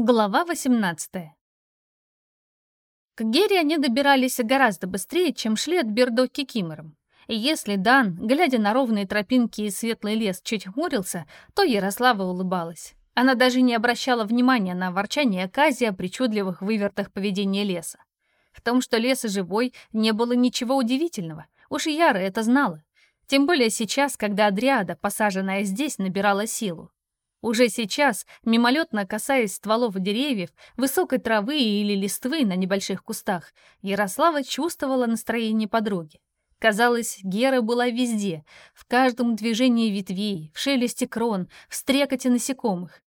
Глава 18 К Гере они добирались гораздо быстрее, чем шли от Бердо к Кикиморам. И если Дан, глядя на ровные тропинки и светлый лес, чуть хмурился, то Ярослава улыбалась. Она даже не обращала внимания на ворчание Кази о причудливых вывертах поведения леса. В том, что лес живой, не было ничего удивительного. Уж Яра это знала. Тем более сейчас, когда Адриада, посаженная здесь, набирала силу. Уже сейчас, мимолетно касаясь стволов деревьев, высокой травы или листвы на небольших кустах, Ярослава чувствовала настроение подруги. Казалось, Гера была везде, в каждом движении ветвей, в шелесте крон, в стрекоте насекомых.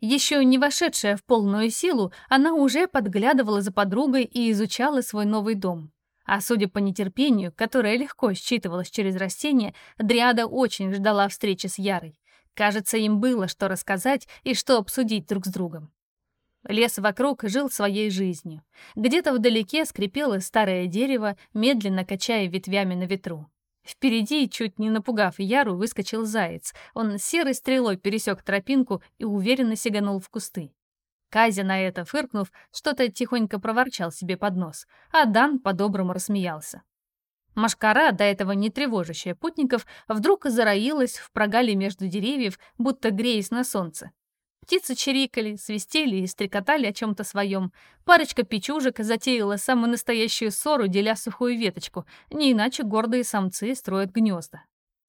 Еще не вошедшая в полную силу, она уже подглядывала за подругой и изучала свой новый дом. А судя по нетерпению, которое легко считывалось через растения, Дриада очень ждала встречи с Ярой. Кажется, им было что рассказать и что обсудить друг с другом. Лес вокруг жил своей жизнью. Где-то вдалеке скрипело старое дерево, медленно качая ветвями на ветру. Впереди, чуть не напугав Яру, выскочил заяц. Он серой стрелой пересек тропинку и уверенно сиганул в кусты. Казя на это, фыркнув, что-то тихонько проворчал себе под нос, а Дан по-доброму рассмеялся. Машкара, до этого не тревожащая путников, вдруг зароилась в прогале между деревьев, будто греясь на солнце. Птицы чирикали, свистели и стрекотали о чем-то своем. Парочка печужек затеяла самую настоящую ссору, деля сухую веточку. Не иначе гордые самцы строят гнезда.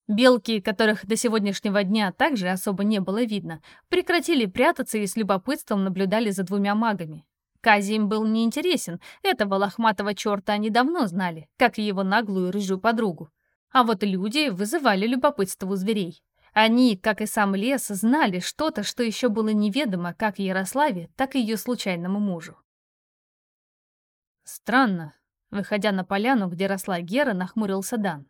Белки, которых до сегодняшнего дня также особо не было видно, прекратили прятаться и с любопытством наблюдали за двумя магами. Кази им был неинтересен, этого лохматого черта они давно знали, как и его наглую рыжую подругу. А вот люди вызывали любопытство у зверей. Они, как и сам лес, знали что-то, что еще было неведомо как Ярославе, так и ее случайному мужу. Странно. Выходя на поляну, где росла Гера, нахмурился Дан.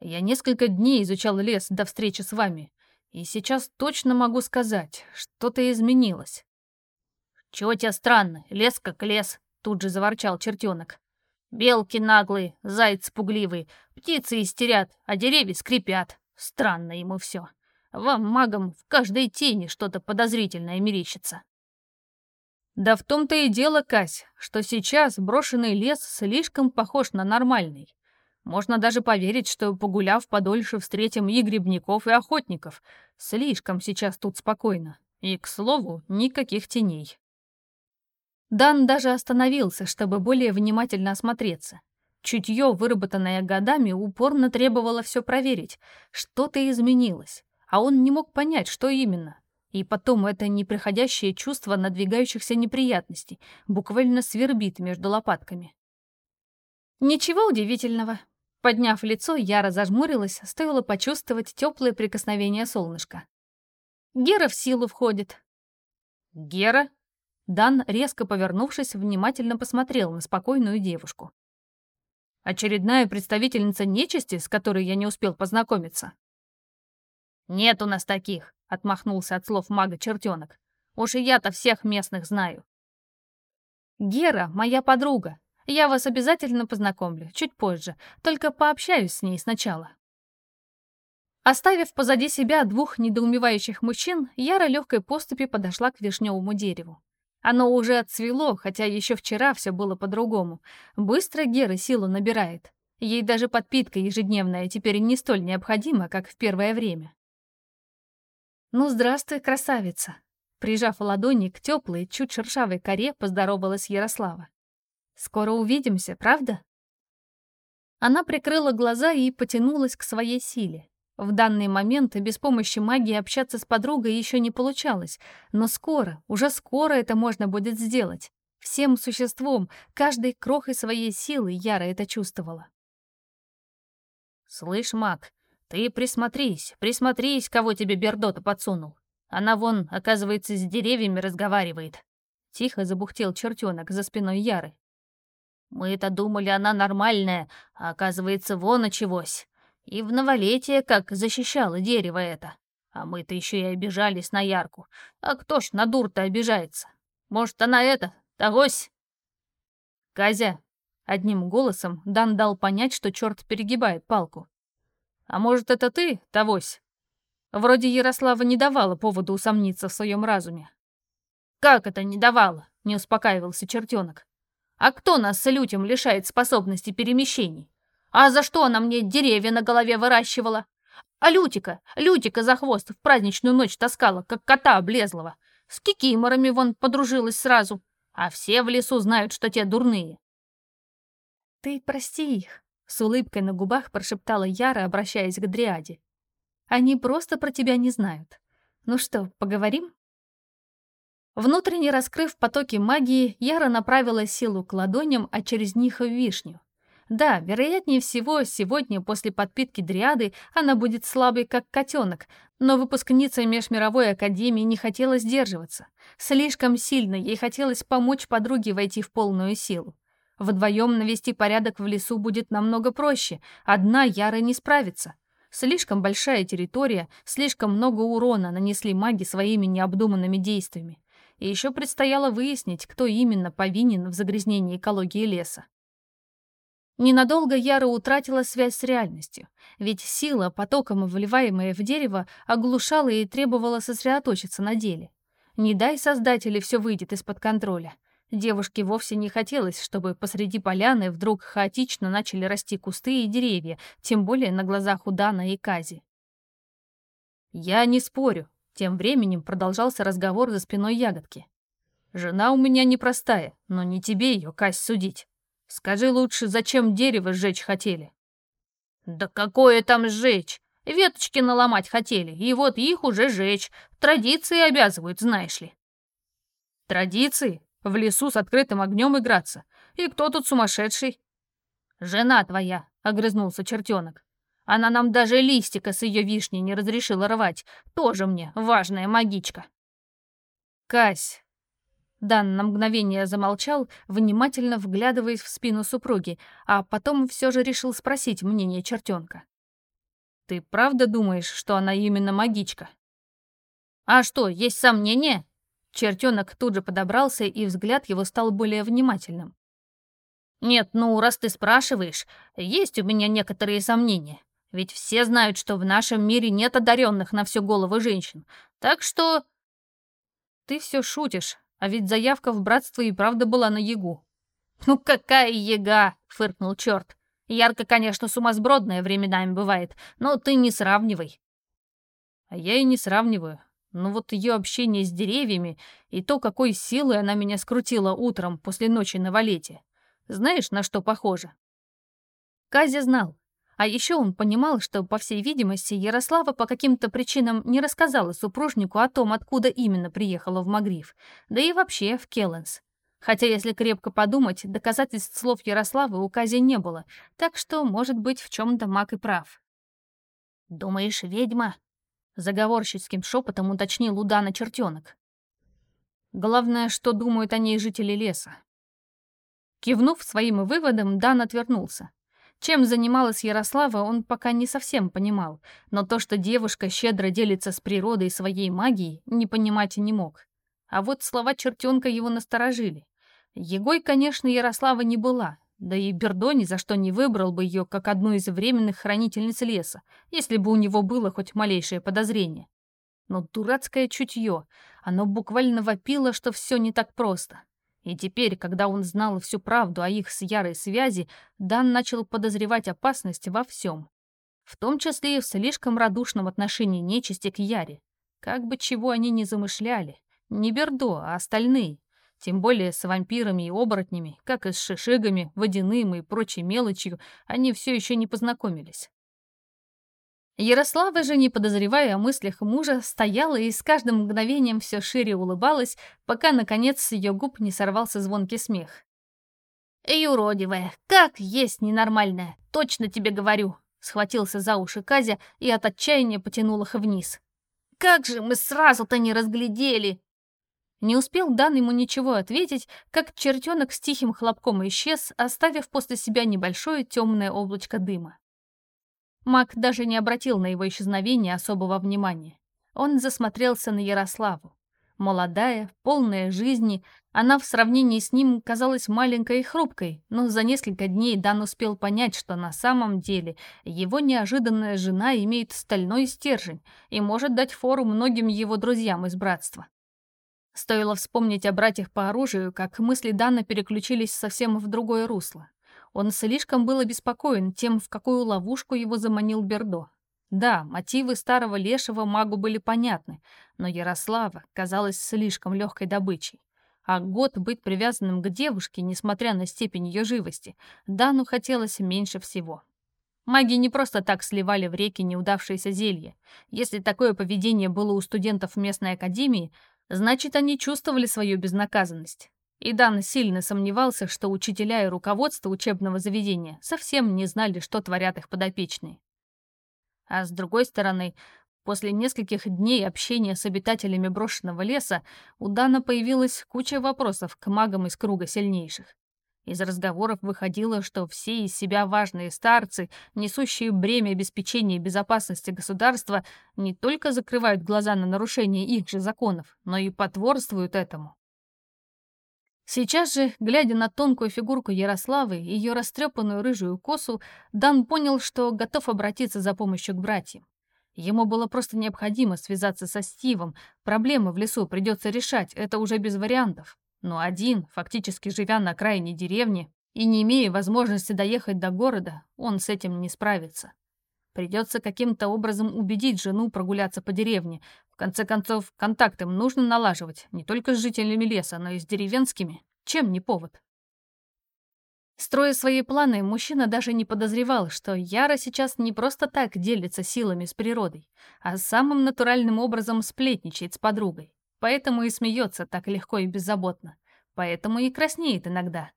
Я несколько дней изучал лес до встречи с вами, и сейчас точно могу сказать, что-то изменилось. «Чего тебе странно? Лес как лес», — тут же заворчал чертенок. «Белки наглые, зайцы пугливые, птицы истерят, а деревья скрипят. Странно ему все. Вам, магам, в каждой тени что-то подозрительное мерещится». Да в том-то и дело, Кась, что сейчас брошенный лес слишком похож на нормальный. Можно даже поверить, что, погуляв подольше, встретим и грибников, и охотников. Слишком сейчас тут спокойно. И, к слову, никаких теней. Дан даже остановился, чтобы более внимательно осмотреться. Чутье, выработанное годами, упорно требовало все проверить. Что-то изменилось, а он не мог понять, что именно. И потом это неприходящее чувство надвигающихся неприятностей буквально свербит между лопатками. Ничего удивительного. Подняв лицо, Яра зажмурилась, стоило почувствовать теплое прикосновение солнышка. Гера в силу входит. Гера? Дан, резко повернувшись, внимательно посмотрел на спокойную девушку. «Очередная представительница нечисти, с которой я не успел познакомиться?» «Нет у нас таких», — отмахнулся от слов мага чертенок. «Уж и я-то всех местных знаю». «Гера, моя подруга. Я вас обязательно познакомлю, чуть позже, только пообщаюсь с ней сначала». Оставив позади себя двух недоумевающих мужчин, Яра легкой поступи подошла к вишневому дереву. Оно уже отцвело, хотя еще вчера все было по-другому. Быстро Гера силу набирает. Ей даже подпитка ежедневная теперь не столь необходима, как в первое время. «Ну, здравствуй, красавица!» Прижав ладони к теплой, чуть шершавой коре, поздоровалась Ярослава. «Скоро увидимся, правда?» Она прикрыла глаза и потянулась к своей силе. В данный момент без помощи магии общаться с подругой еще не получалось, но скоро, уже скоро это можно будет сделать. Всем существом, каждой крохой своей силы Яра это чувствовала. «Слышь, маг, ты присмотрись, присмотрись, кого тебе Бердота подсунул. Она вон, оказывается, с деревьями разговаривает». Тихо забухтел чертенок за спиной Яры. «Мы-то думали, она нормальная, а оказывается, вон очегось. И в новолетие как защищало дерево это. А мы-то еще и обижались на Ярку. А кто ж на дур-то обижается? Может, она это, тогось?» «Казя!» — одним голосом Дан дал понять, что черт перегибает палку. «А может, это ты, тогось?» Вроде Ярослава не давала повода усомниться в своем разуме. «Как это не давала?» — не успокаивался чертенок. «А кто нас с Лютем лишает способности перемещений? А за что она мне деревья на голове выращивала? А Лютика, Лютика за хвост в праздничную ночь таскала, как кота облезлого. С кикиморами вон подружилась сразу, а все в лесу знают, что те дурные». «Ты прости их», — с улыбкой на губах прошептала Яра, обращаясь к Дриаде. «Они просто про тебя не знают. Ну что, поговорим?» Внутренне раскрыв потоки магии, Яра направила силу к ладоням, а через них в вишню. Да, вероятнее всего, сегодня после подпитки дриады она будет слабой, как котенок, но выпускница Межмировой Академии не хотела сдерживаться. Слишком сильно ей хотелось помочь подруге войти в полную силу. Вдвоем навести порядок в лесу будет намного проще, одна Яра не справится. Слишком большая территория, слишком много урона нанесли маги своими необдуманными действиями и еще предстояло выяснить, кто именно повинен в загрязнении экологии леса. Ненадолго Яра утратила связь с реальностью, ведь сила, потоком вливаемая в дерево, оглушала и требовала сосредоточиться на деле. Не дай создатели все выйдет из-под контроля. Девушке вовсе не хотелось, чтобы посреди поляны вдруг хаотично начали расти кусты и деревья, тем более на глазах у Дана и Кази. «Я не спорю», тем временем продолжался разговор за спиной ягодки. «Жена у меня непростая, но не тебе ее, Кась, судить. Скажи лучше, зачем дерево сжечь хотели?» «Да какое там сжечь? Веточки наломать хотели, и вот их уже жечь. Традиции обязывают, знаешь ли». «Традиции? В лесу с открытым огнем играться? И кто тут сумасшедший?» «Жена твоя», — огрызнулся чертенок. Она нам даже листика с ее вишни не разрешила рвать. Тоже мне важная магичка. Кась. Дан на мгновение замолчал, внимательно вглядываясь в спину супруги, а потом все же решил спросить мнение чертенка. «Ты правда думаешь, что она именно магичка?» «А что, есть сомнения?» Чертенок тут же подобрался, и взгляд его стал более внимательным. «Нет, ну, раз ты спрашиваешь, есть у меня некоторые сомнения. Ведь все знают, что в нашем мире нет одаренных на всю голову женщин. Так что... Ты все шутишь, а ведь заявка в братство и правда была на Ягу. Ну какая Яга, фыркнул черт. Ярко, конечно, сумасбродная временами бывает, но ты не сравнивай. А я и не сравниваю. Но вот ее общение с деревьями и то, какой силой она меня скрутила утром после ночи на валете. Знаешь, на что похоже? Казя знал, а еще он понимал, что, по всей видимости, Ярослава по каким-то причинам не рассказала супружнику о том, откуда именно приехала в Магриф, да и вообще в Келленс. Хотя, если крепко подумать, доказательств слов Ярославы у Кази не было, так что, может быть, в чем-то маг и прав. «Думаешь, ведьма?» — заговорщицким шепотом уточнил Удана чертенок. «Главное, что думают о ней жители леса». Кивнув своим выводом, Дан отвернулся. Чем занималась Ярослава, он пока не совсем понимал, но то, что девушка щедро делится с природой своей магией, не понимать и не мог. А вот слова чертенка его насторожили. Егой, конечно, Ярослава не была, да и Бердо ни за что не выбрал бы ее как одну из временных хранительниц леса, если бы у него было хоть малейшее подозрение. Но дурацкое чутье, оно буквально вопило, что все не так просто. И теперь, когда он знал всю правду о их с Ярой связи, Дан начал подозревать опасность во всем. В том числе и в слишком радушном отношении нечисти к Яре. Как бы чего они ни замышляли. Не Бердо, а остальные. Тем более с вампирами и оборотнями, как и с шишигами, водяным и прочей мелочью, они все еще не познакомились. Ярослава же, не подозревая о мыслях мужа, стояла и с каждым мгновением все шире улыбалась, пока, наконец, с ее губ не сорвался звонкий смех. «Эй, уродивая, как есть ненормальная, точно тебе говорю!» Схватился за уши Казя и от отчаяния потянул их вниз. «Как же мы сразу-то не разглядели!» Не успел Дан ему ничего ответить, как чертенок с тихим хлопком исчез, оставив после себя небольшое темное облачко дыма. Мак даже не обратил на его исчезновение особого внимания. Он засмотрелся на Ярославу. Молодая, полная жизни, она в сравнении с ним казалась маленькой и хрупкой, но за несколько дней Дан успел понять, что на самом деле его неожиданная жена имеет стальной стержень и может дать фору многим его друзьям из братства. Стоило вспомнить о братьях по оружию, как мысли Дана переключились совсем в другое русло. Он слишком был обеспокоен тем, в какую ловушку его заманил Бердо. Да, мотивы старого лешего магу были понятны, но Ярослава казалась слишком легкой добычей. А год быть привязанным к девушке, несмотря на степень ее живости, Дану хотелось меньше всего. Маги не просто так сливали в реки неудавшиеся зелья. Если такое поведение было у студентов местной академии, значит, они чувствовали свою безнаказанность. И Дан сильно сомневался, что учителя и руководство учебного заведения совсем не знали, что творят их подопечные. А с другой стороны, после нескольких дней общения с обитателями брошенного леса у Дана появилась куча вопросов к магам из круга сильнейших. Из разговоров выходило, что все из себя важные старцы, несущие бремя обеспечения безопасности государства, не только закрывают глаза на нарушение их же законов, но и потворствуют этому. Сейчас же, глядя на тонкую фигурку Ярославы и ее растрепанную рыжую косу, Дан понял, что готов обратиться за помощью к братьям. Ему было просто необходимо связаться со Стивом, проблемы в лесу придется решать, это уже без вариантов. Но один, фактически живя на окраине деревни и не имея возможности доехать до города, он с этим не справится. Придется каким-то образом убедить жену прогуляться по деревне, конце концов, контакты нужно налаживать не только с жителями леса, но и с деревенскими. Чем не повод? Строя свои планы, мужчина даже не подозревал, что Яра сейчас не просто так делится силами с природой, а самым натуральным образом сплетничает с подругой. Поэтому и смеется так легко и беззаботно. Поэтому и краснеет иногда.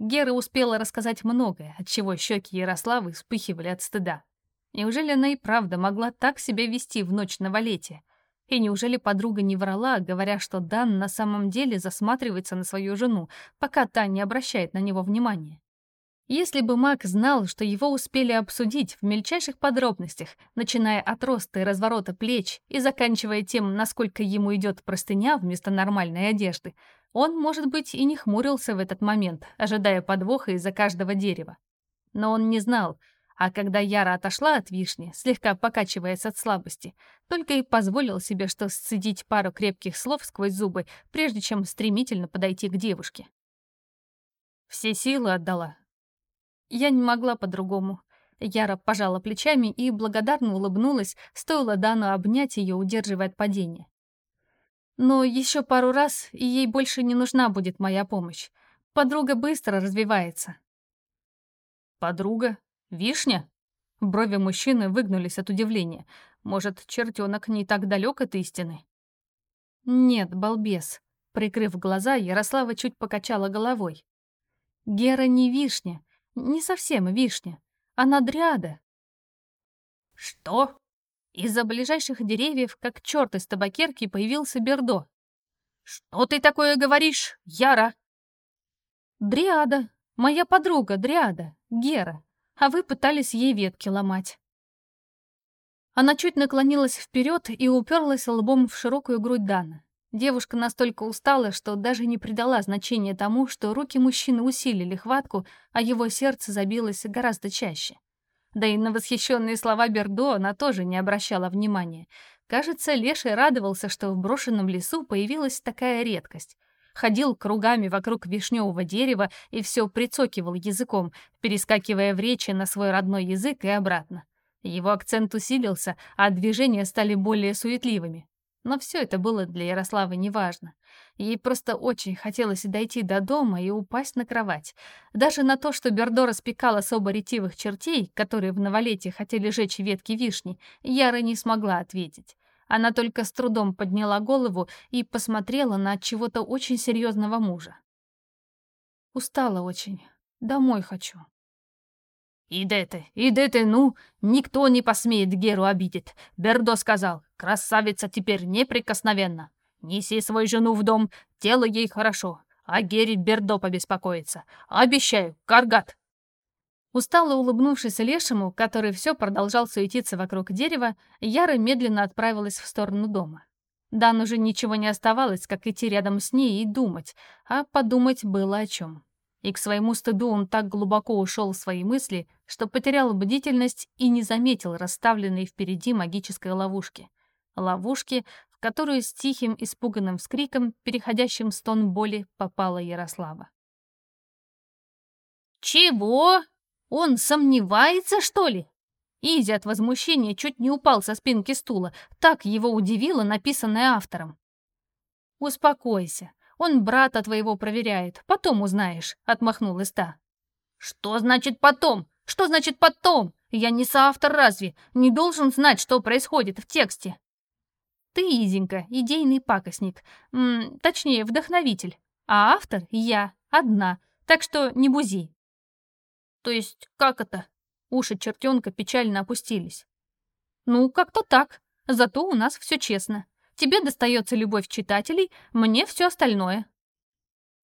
Гера успела рассказать многое, от чего щеки Ярославы вспыхивали от стыда. Неужели она и правда могла так себя вести в ночь новолетия? И неужели подруга не врала, говоря, что Дан на самом деле засматривается на свою жену, пока та не обращает на него внимания? Если бы маг знал, что его успели обсудить в мельчайших подробностях, начиная от роста и разворота плеч и заканчивая тем, насколько ему идет простыня вместо нормальной одежды, он, может быть, и не хмурился в этот момент, ожидая подвоха из-за каждого дерева. Но он не знал, а когда Яра отошла от вишни, слегка покачиваясь от слабости, только и позволил себе что сцедить пару крепких слов сквозь зубы, прежде чем стремительно подойти к девушке. Все силы отдала. Я не могла по-другому. Яра пожала плечами и благодарно улыбнулась, стоило Дану обнять ее, удерживая от падения. Но еще пару раз, и ей больше не нужна будет моя помощь. Подруга быстро развивается. Подруга? «Вишня?» Брови мужчины выгнулись от удивления. Может, чертенок не так далек от истины? «Нет, балбес». Прикрыв глаза, Ярослава чуть покачала головой. «Гера не вишня. Не совсем вишня. Она дряда». «Что?» Из-за ближайших деревьев, как черт из табакерки, появился Бердо. «Что ты такое говоришь, Яра?» «Дриада. Моя подруга Дриада. Гера а вы пытались ей ветки ломать». Она чуть наклонилась вперед и уперлась лбом в широкую грудь Дана. Девушка настолько устала, что даже не придала значения тому, что руки мужчины усилили хватку, а его сердце забилось гораздо чаще. Да и на восхищенные слова Бердо она тоже не обращала внимания. Кажется, Леший радовался, что в брошенном лесу появилась такая редкость ходил кругами вокруг вишневого дерева и все прицокивал языком, перескакивая в речи на свой родной язык и обратно. Его акцент усилился, а движения стали более суетливыми. Но все это было для Ярославы неважно. Ей просто очень хотелось дойти до дома и упасть на кровать. Даже на то, что Бердо распекал особо ретивых чертей, которые в новолетие хотели жечь ветки вишни, Яра не смогла ответить. Она только с трудом подняла голову и посмотрела на чего-то очень серьезного мужа. Устала очень. Домой хочу. «Иди ты, иди ты, ну! Никто не посмеет Геру обидеть. Бердо сказал, красавица теперь неприкосновенна. Неси свою жену в дом, тело ей хорошо, а Гере Бердо побеспокоится. Обещаю, Каргат, Устало улыбнувшись Лешему, который все продолжал суетиться вокруг дерева, Яра медленно отправилась в сторону дома. Дан уже ничего не оставалось, как идти рядом с ней и думать, а подумать было о чем. И к своему стыду он так глубоко ушел в свои мысли, что потерял бдительность и не заметил расставленной впереди магической ловушки. Ловушки, в которую с тихим испуганным вскриком, переходящим в стон боли, попала Ярослава. «Чего? Он сомневается, что ли?» Изи от возмущения чуть не упал со спинки стула. Так его удивило написанное автором. «Успокойся. Он брата твоего проверяет. Потом узнаешь», — отмахнул Иста. «Что значит потом? Что значит потом? Я не соавтор разве? Не должен знать, что происходит в тексте?» «Ты, Изенька, идейный пакостник. М -м, точнее, вдохновитель. А автор — я, одна. Так что не бузи». «То есть как это?» Уши чертенка печально опустились. «Ну, как-то так. Зато у нас все честно. Тебе достается любовь читателей, мне все остальное».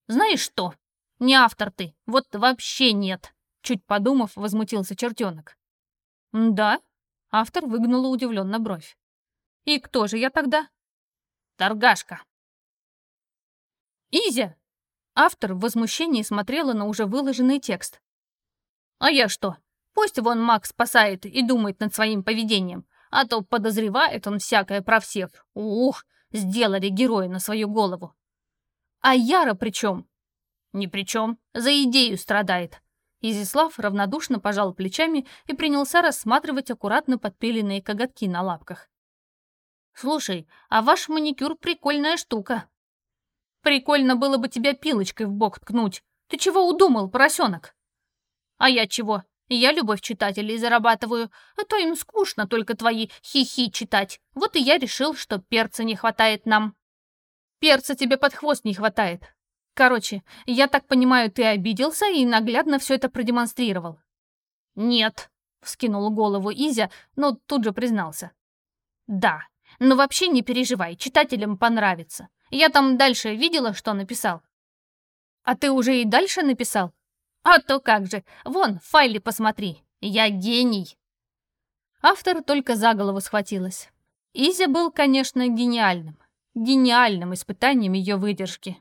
«Знаешь что? Не автор ты. Вот вообще нет!» Чуть подумав, возмутился чертенок. «Да?» Автор выгнула удивленно бровь. «И кто же я тогда?» «Торгашка». «Изя!» Автор в возмущении смотрела на уже выложенный текст. «А я что? Пусть вон Макс спасает и думает над своим поведением, а то подозревает он всякое про всех. Ух, сделали героя на свою голову. А Яра при чем? Ни при чем, за идею страдает. Изислав равнодушно пожал плечами и принялся рассматривать аккуратно подпиленные коготки на лапках. «Слушай, а ваш маникюр прикольная штука». «Прикольно было бы тебя пилочкой в бок ткнуть. Ты чего удумал, поросенок?» «А я чего? Я любовь читателей зарабатываю, а то им скучно только твои хихи читать. Вот и я решил, что перца не хватает нам. Перца тебе под хвост не хватает. Короче, я так понимаю, ты обиделся и наглядно все это продемонстрировал. Нет, вскинул голову Изя, но тут же признался. Да, но вообще не переживай, читателям понравится. Я там дальше видела, что написал. А ты уже и дальше написал? А то как же, вон, в файле посмотри, я гений. Автор только за голову схватилась. Изя был, конечно, гениальным. Гениальным испытанием ее выдержки.